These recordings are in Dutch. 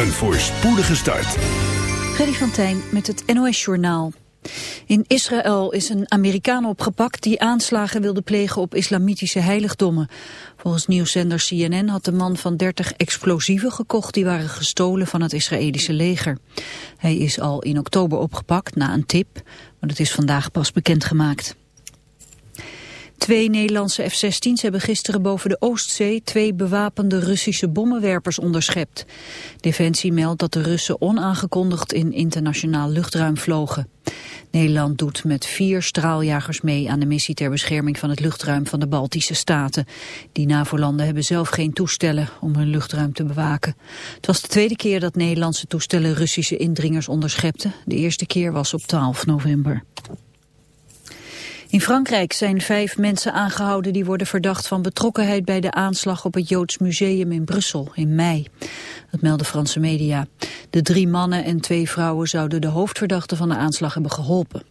Een voorspoedige start. Gerry van Tijn met het NOS-journaal. In Israël is een Amerikaan opgepakt die aanslagen wilde plegen op islamitische heiligdommen. Volgens nieuwszender CNN had de man van 30 explosieven gekocht die waren gestolen van het Israëlische leger. Hij is al in oktober opgepakt na een tip, maar dat is vandaag pas bekendgemaakt. Twee Nederlandse F-16's hebben gisteren boven de Oostzee twee bewapende Russische bommenwerpers onderschept. Defensie meldt dat de Russen onaangekondigd in internationaal luchtruim vlogen. Nederland doet met vier straaljagers mee aan de missie ter bescherming van het luchtruim van de Baltische Staten. Die NAVO-landen hebben zelf geen toestellen om hun luchtruim te bewaken. Het was de tweede keer dat Nederlandse toestellen Russische indringers onderschepten. De eerste keer was op 12 november. In Frankrijk zijn vijf mensen aangehouden die worden verdacht van betrokkenheid bij de aanslag op het Joods Museum in Brussel in mei. Dat melden Franse media. De drie mannen en twee vrouwen zouden de hoofdverdachte van de aanslag hebben geholpen.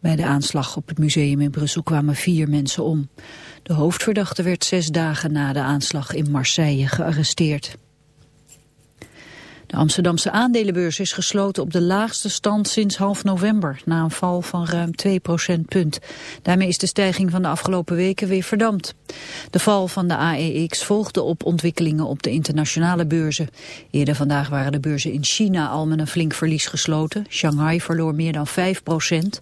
Bij de aanslag op het museum in Brussel kwamen vier mensen om. De hoofdverdachte werd zes dagen na de aanslag in Marseille gearresteerd. De Amsterdamse aandelenbeurs is gesloten op de laagste stand sinds half november, na een val van ruim 2 procentpunt. Daarmee is de stijging van de afgelopen weken weer verdampt. De val van de AEX volgde op ontwikkelingen op de internationale beurzen. Eerder vandaag waren de beurzen in China al met een flink verlies gesloten. Shanghai verloor meer dan 5 procent.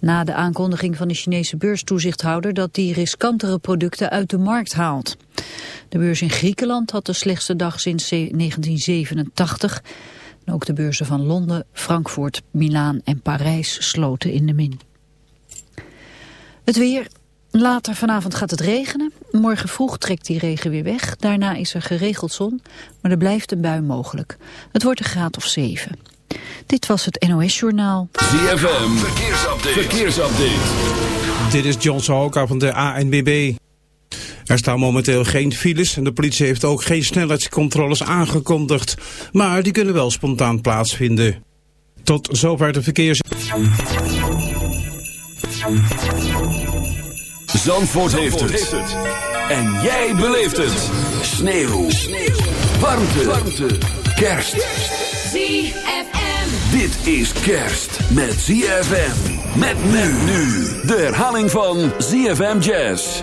Na de aankondiging van de Chinese beurstoezichthouder dat die riskantere producten uit de markt haalt. De beurs in Griekenland had de slechtste dag sinds 1987. ook de beurzen van Londen, Frankfurt, Milaan en Parijs sloten in de min. Het weer. Later vanavond gaat het regenen. Morgen vroeg trekt die regen weer weg. Daarna is er geregeld zon, maar er blijft een bui mogelijk. Het wordt een graad of 7. Dit was het NOS Journaal. ZFM, verkeersupdate. verkeersupdate. Dit is John Sahoka van de ANBB. Er staan momenteel geen files en de politie heeft ook geen snelheidscontroles aangekondigd. Maar die kunnen wel spontaan plaatsvinden. Tot zover de verkeers... Zandvoort, heeft, het. En jij beleeft het. Sneeuw. Sneeuw. Warmte. Warmte. Kerst. ZFM. Dit is kerst met ZFM. Met men nu. De herhaling van ZFM Jazz.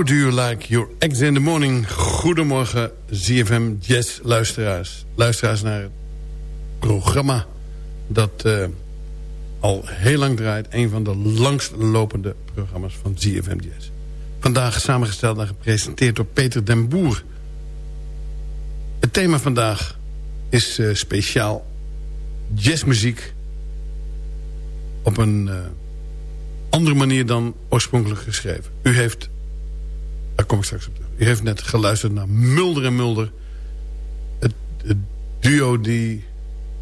How do you like your eggs in the morning? Goedemorgen, ZFM Jazz luisteraars. Luisteraars naar het programma dat eh, al heel lang draait. Een van de langst lopende programma's van ZFM Jazz. Vandaag samengesteld en gepresenteerd door Peter den Boer. Het thema vandaag is eh, speciaal jazzmuziek... op een eh, andere manier dan oorspronkelijk geschreven. U heeft daar kom ik straks op terug. U heeft net geluisterd naar Mulder en Mulder. Het, duo die...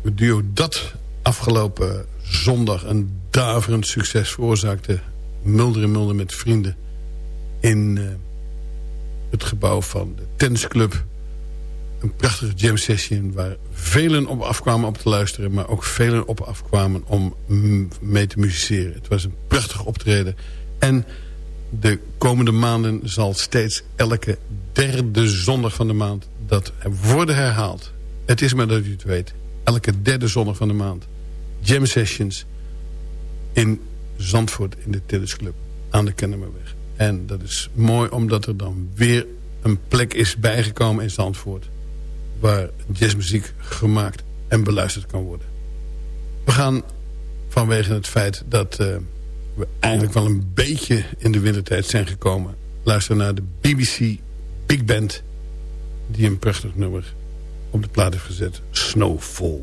Het duo dat afgelopen zondag een daverend succes veroorzaakte. Mulder en Mulder met vrienden. In eh, het gebouw van de tennisclub. Een prachtige jam session waar velen op afkwamen om te luisteren. Maar ook velen op afkwamen om mee te musiceren. Het was een prachtig optreden. En de komende maanden zal steeds elke derde zondag van de maand dat worden herhaald. Het is maar dat u het weet. Elke derde zondag van de maand. Jam sessions in Zandvoort in de tennisclub aan de Kennemerweg. En dat is mooi omdat er dan weer een plek is bijgekomen in Zandvoort... waar jazzmuziek gemaakt en beluisterd kan worden. We gaan vanwege het feit dat... Uh, we eigenlijk wel een beetje in de wintertijd zijn gekomen. Luister naar de BBC Big Band... die een prachtig nummer op de plaat heeft gezet. Snowfall.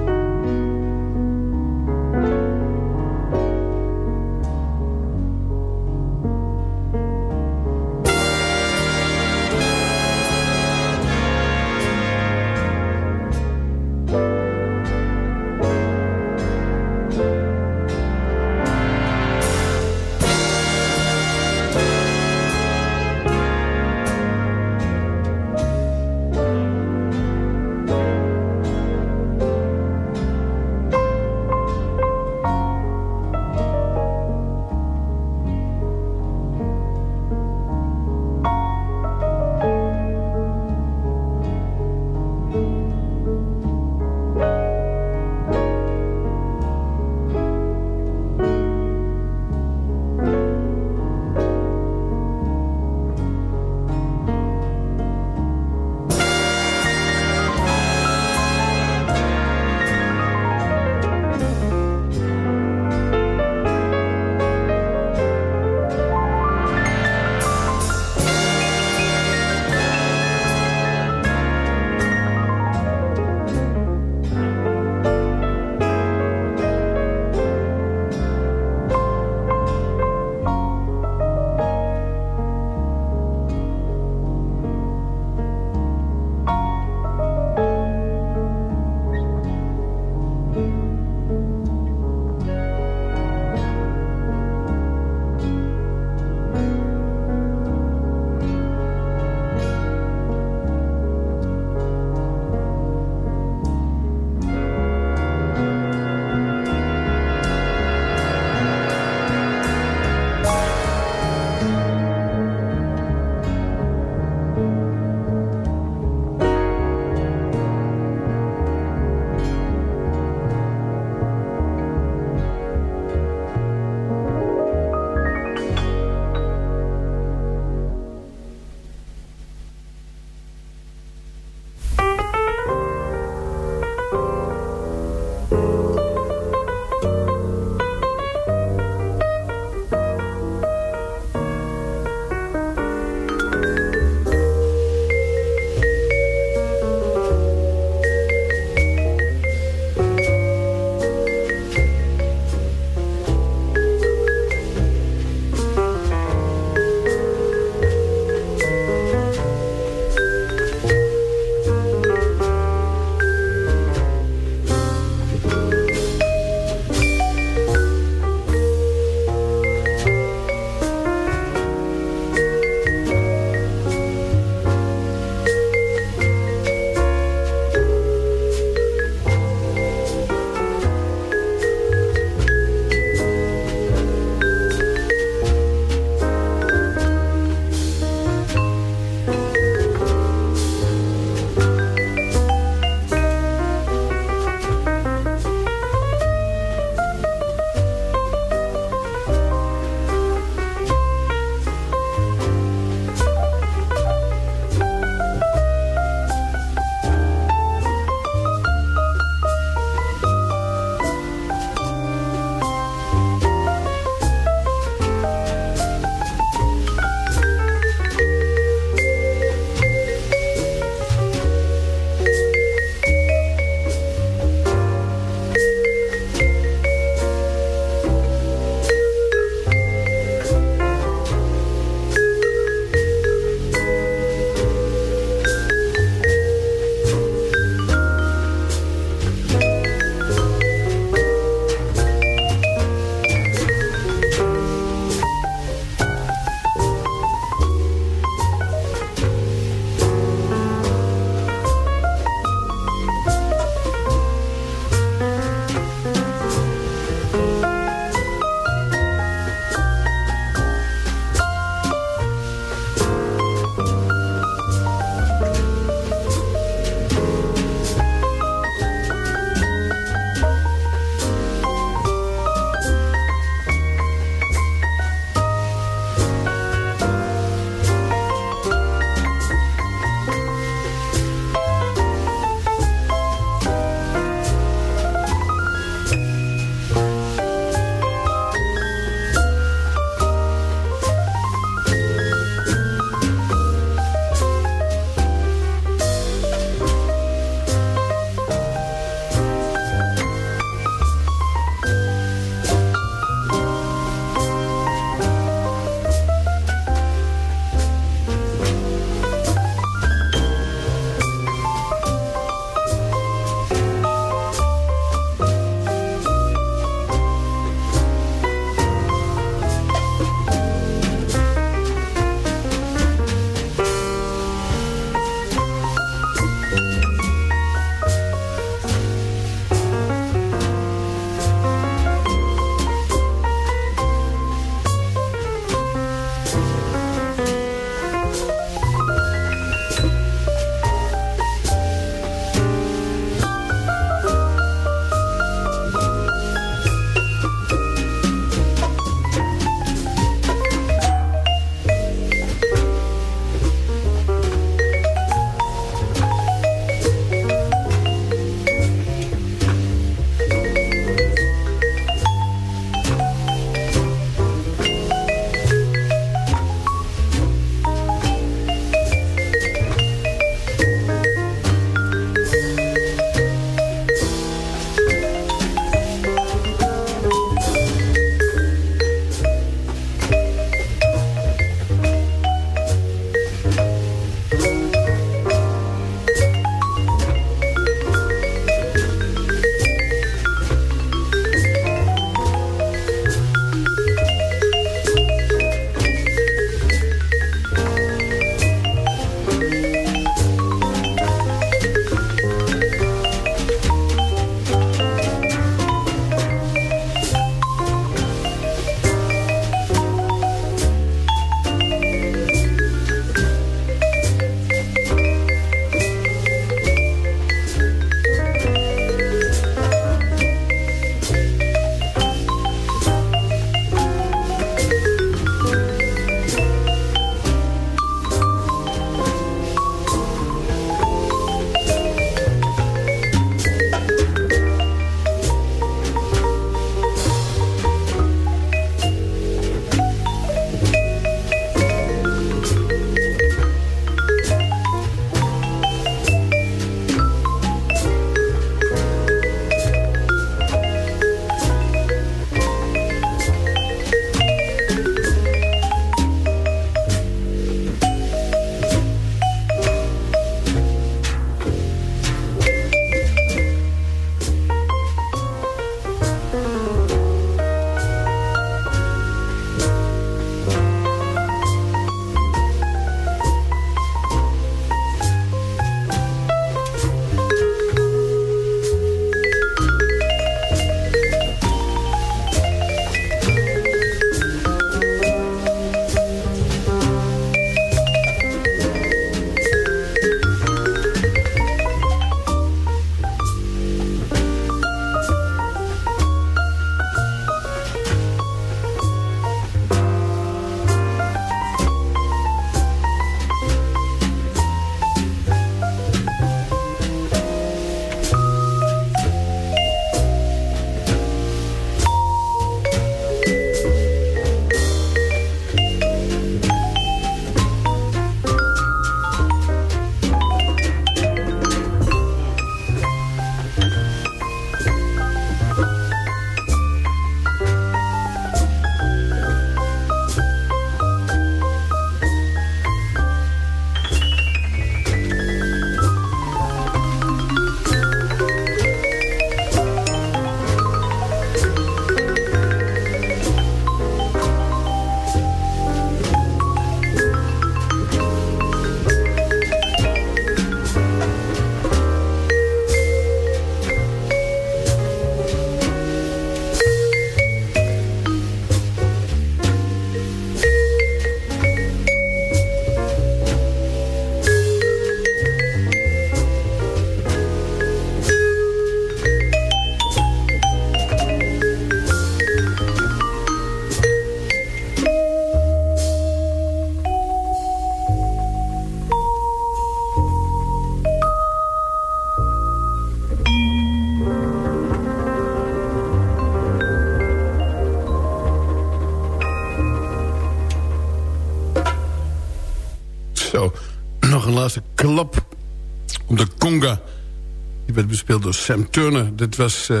Door Sam Turner. Dit was uh,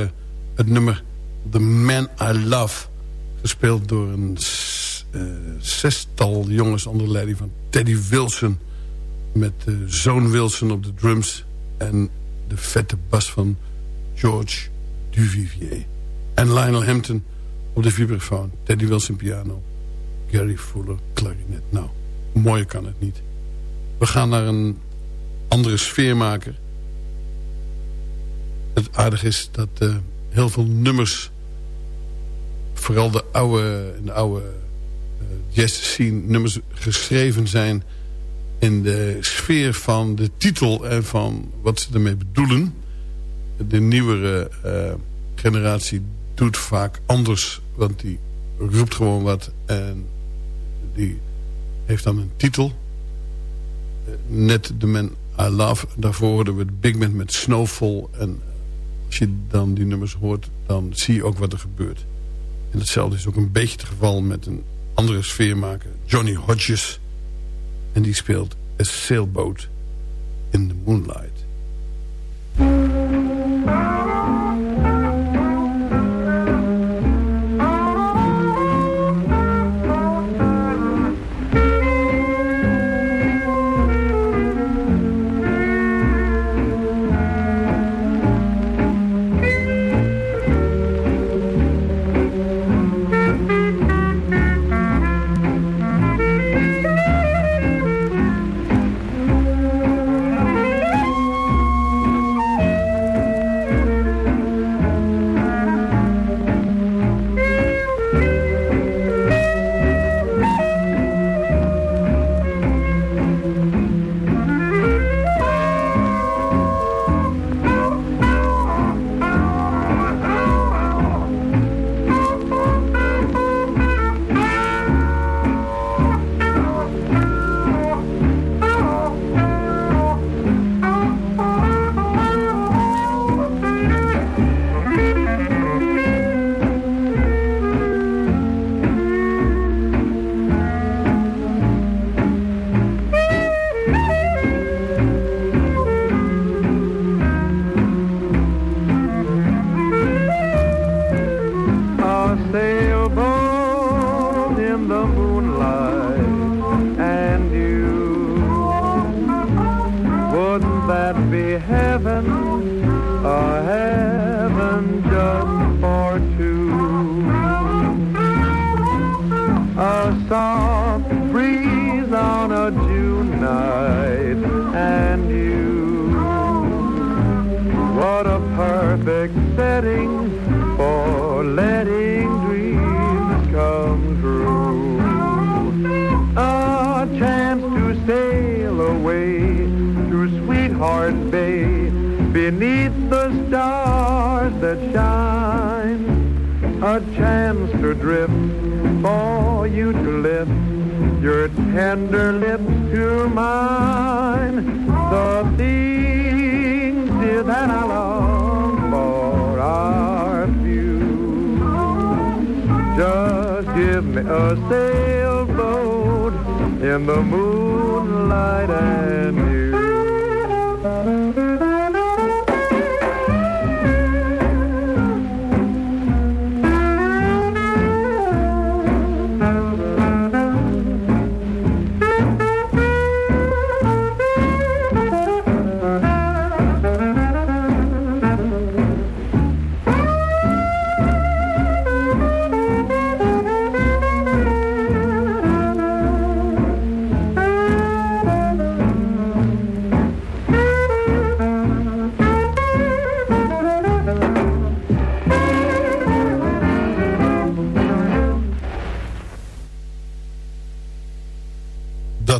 het nummer The Man I Love. Gespeeld door een uh, zestal jongens onder leiding van Teddy Wilson. Met uh, zoon Wilson op de drums. En de vette bas van George Duvivier. En Lionel Hampton op de vibrafoon. Teddy Wilson piano. Gary Fuller klarinet. Nou, mooier kan het niet. We gaan naar een andere sfeer maken. Het aardige is dat uh, heel veel nummers... vooral de oude, de oude uh, jazz scene nummers geschreven zijn... in de sfeer van de titel en van wat ze ermee bedoelen. De nieuwere uh, generatie doet vaak anders... want die roept gewoon wat en die heeft dan een titel. Net The Man I Love. Daarvoor hoorden we de Big Band met Snowfall. En als je dan die nummers hoort, dan zie je ook wat er gebeurt. En hetzelfde is ook een beetje het geval met een andere sfeermaker. Johnny Hodges. En die speelt A Sailboat in the Moonlight.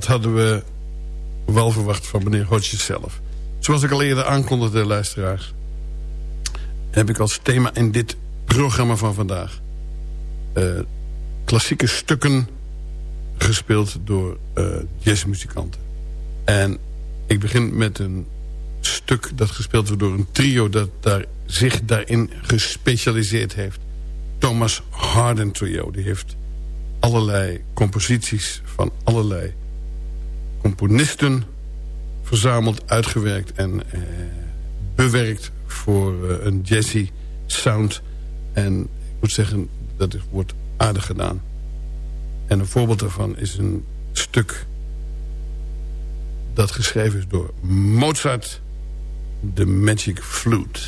Hadden we wel verwacht van meneer Hodges zelf. Zoals ik al eerder aankondigde, luisteraars... heb ik als thema in dit programma van vandaag... Uh, klassieke stukken gespeeld door uh, jazzmuzikanten. En ik begin met een stuk dat gespeeld wordt door een trio... dat daar, zich daarin gespecialiseerd heeft. Thomas Harden Trio. Die heeft allerlei composities van allerlei componisten verzameld, uitgewerkt en eh, bewerkt voor eh, een jazzy sound. En ik moet zeggen, dat wordt aardig gedaan. En een voorbeeld daarvan is een stuk dat geschreven is door Mozart, The Magic Flute.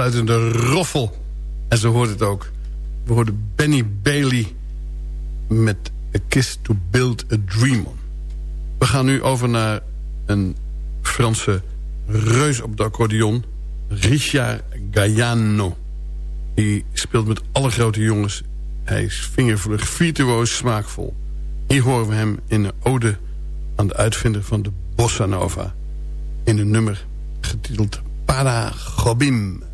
Aansluitende roffel. En zo hoort het ook. We hoorden Benny Bailey met A Kiss to Build a Dream On. We gaan nu over naar een Franse reus op de accordeon. Richard Gaiano. Die speelt met alle grote jongens. Hij is vingervlug, virtuoos, smaakvol. Hier horen we hem in een ode aan de uitvinder van de bossa nova. In een nummer getiteld Para Gobim.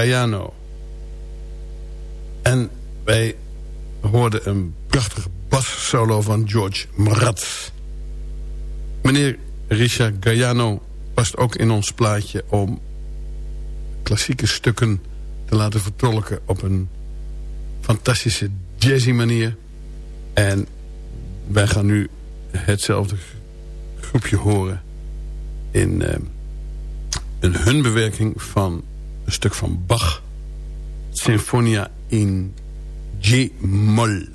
Gaiano. En wij hoorden een prachtige bassolo van George Mraz. Meneer Richard Gaiano past ook in ons plaatje... om klassieke stukken te laten vertolken op een fantastische jazzy manier. En wij gaan nu hetzelfde groepje horen in uh, een hun bewerking van een stuk van Bach. Sinfonia in G-moll.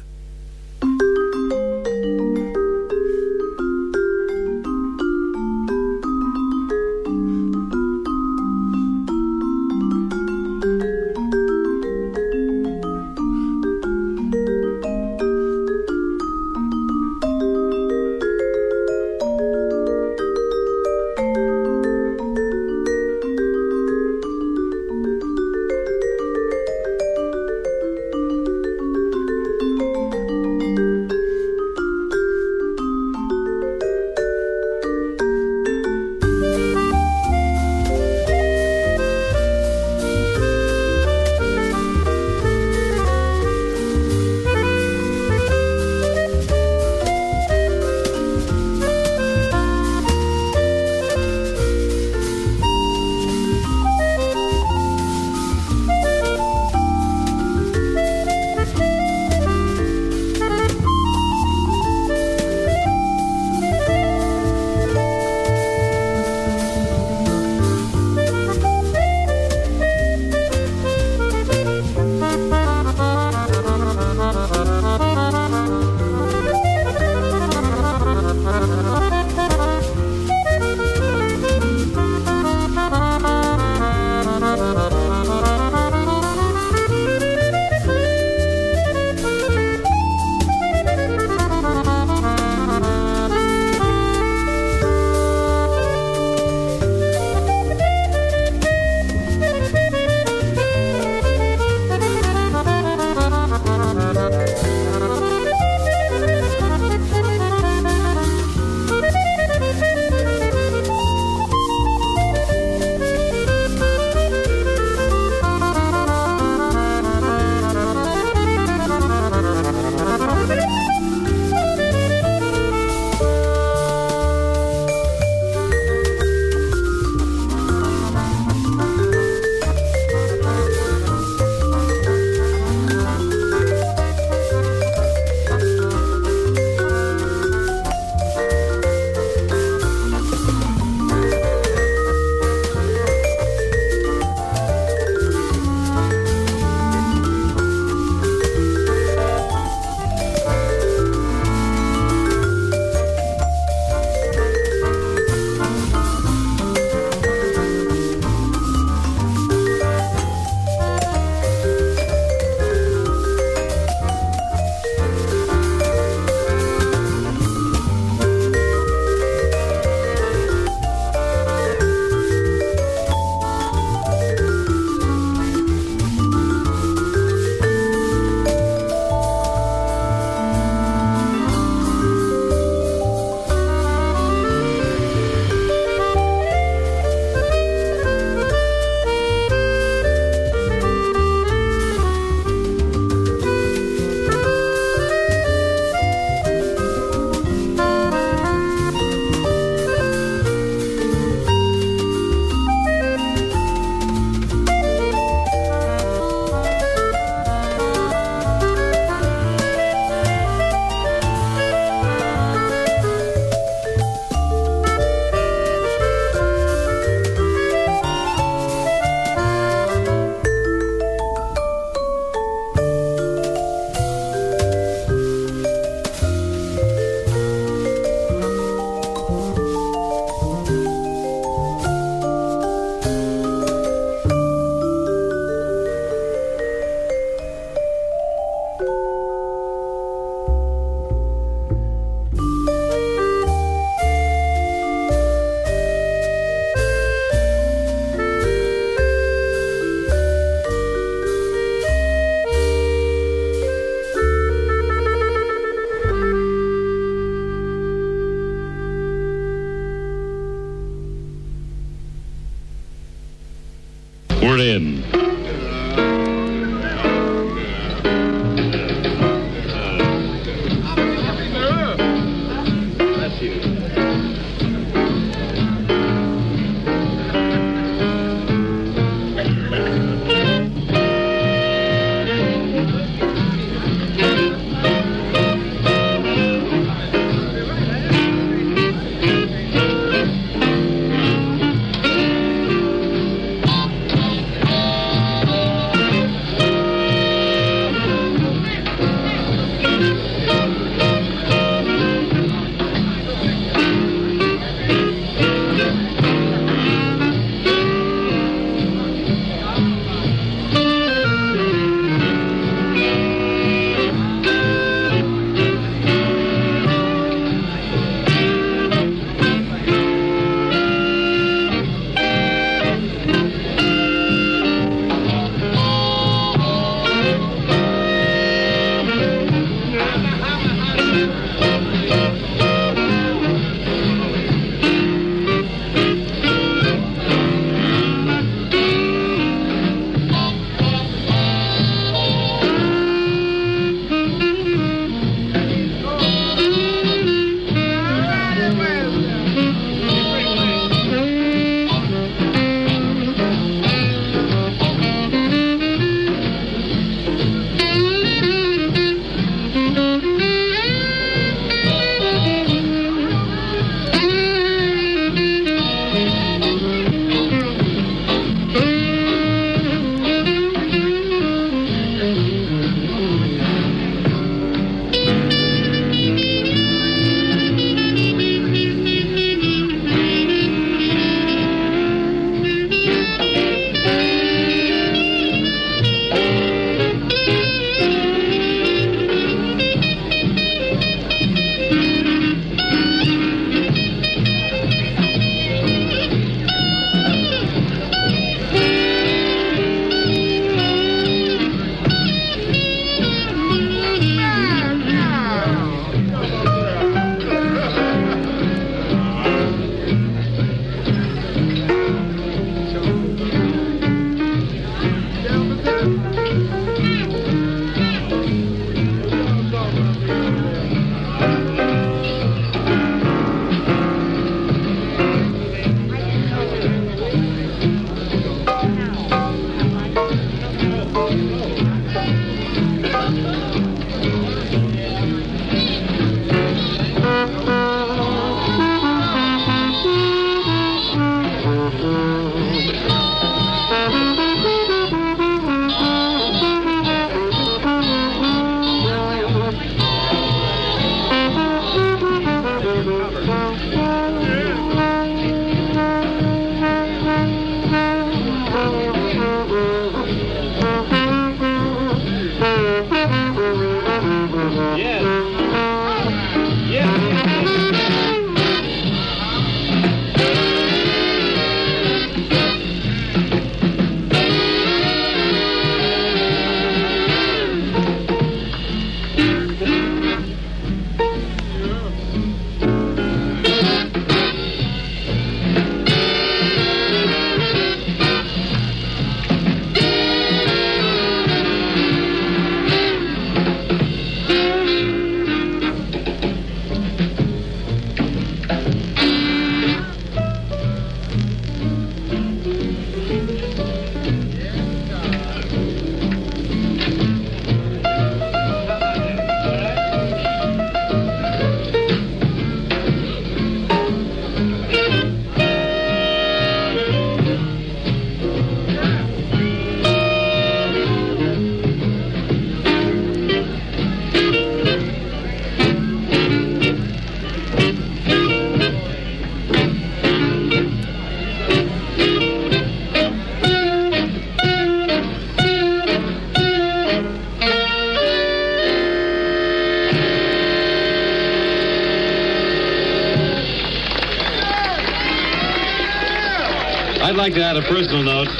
I'd like to add a personal note.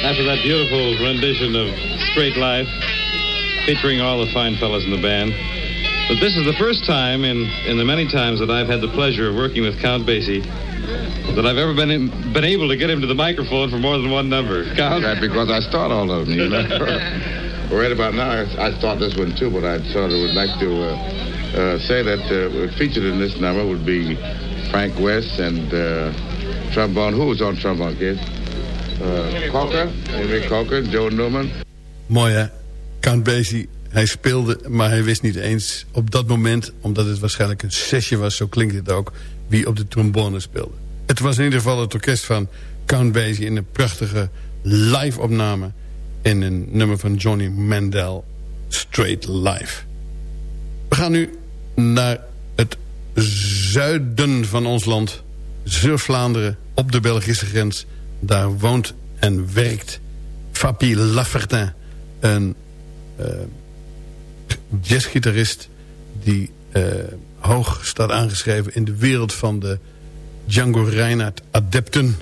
After that beautiful rendition of Straight Life, featuring all the fine fellows in the band, but this is the first time in, in the many times that I've had the pleasure of working with Count Basie that I've ever been in, been able to get him to the microphone for more than one number. Count? Right, because I start all of them, you know. right about now, I, I start this one too, but I sort of would like to uh, uh, say that uh, featured in this number would be Frank West and uh, trombone. Who was on trombone, kid? Uh, Cocker, Henry Cocker, Joe Newman. Mooi hè? Count Basie, hij speelde, maar hij wist niet eens op dat moment... omdat het waarschijnlijk een sessie was, zo klinkt het ook... wie op de trombone speelde. Het was in ieder geval het orkest van Count Basie... in een prachtige live-opname... in een nummer van Johnny Mandel, Straight Live. We gaan nu naar het zuiden van ons land... Zuid-Vlaanderen, op de Belgische grens. Daar woont en werkt Fabi Lafertin... een uh, jazzgitarist die uh, hoog staat aangeschreven... in de wereld van de Django Reinhardt adepten.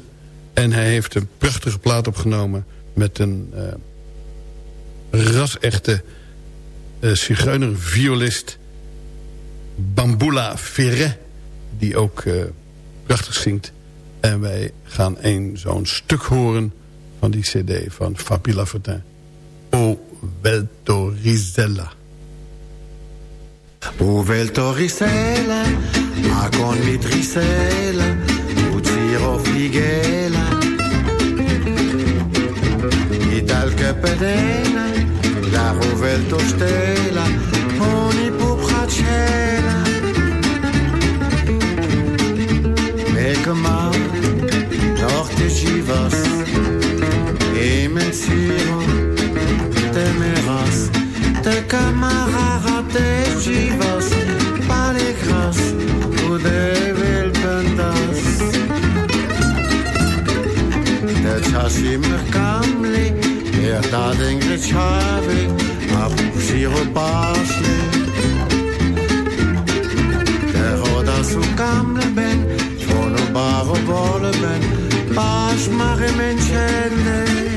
En hij heeft een prachtige plaat opgenomen... met een uh, ras-echte uh, zigeuner-violist... Bambula Ferret... die ook prachtig zingt. En wij gaan een zo'n stuk horen van die cd van Fabi Lafertin. O Veltorizella. O Veltorizella, a con mitrisella, o ziro flighella. Ital capedena, la rovelto stella, ogni pupracella. Welke man, the mirror, the camera, the camarades, the chivas Pas les grâces ou des villes pentas Te chachim kamli, er da den a Ab shiro The Te roda su kamle ben, tonu baro the ben Baş mare men çende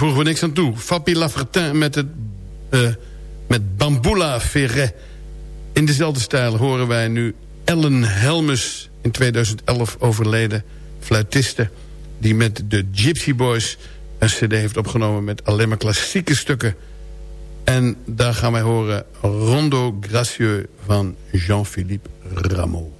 voegen we niks aan toe. Fabi Lafretin met, het, uh, met Bamboula Ferret. In dezelfde stijl horen wij nu Ellen Helmus... in 2011 overleden fluitiste... die met de Gypsy Boys een cd heeft opgenomen... met alleen maar klassieke stukken. En daar gaan wij horen Rondo Gracieux van Jean-Philippe Rameau.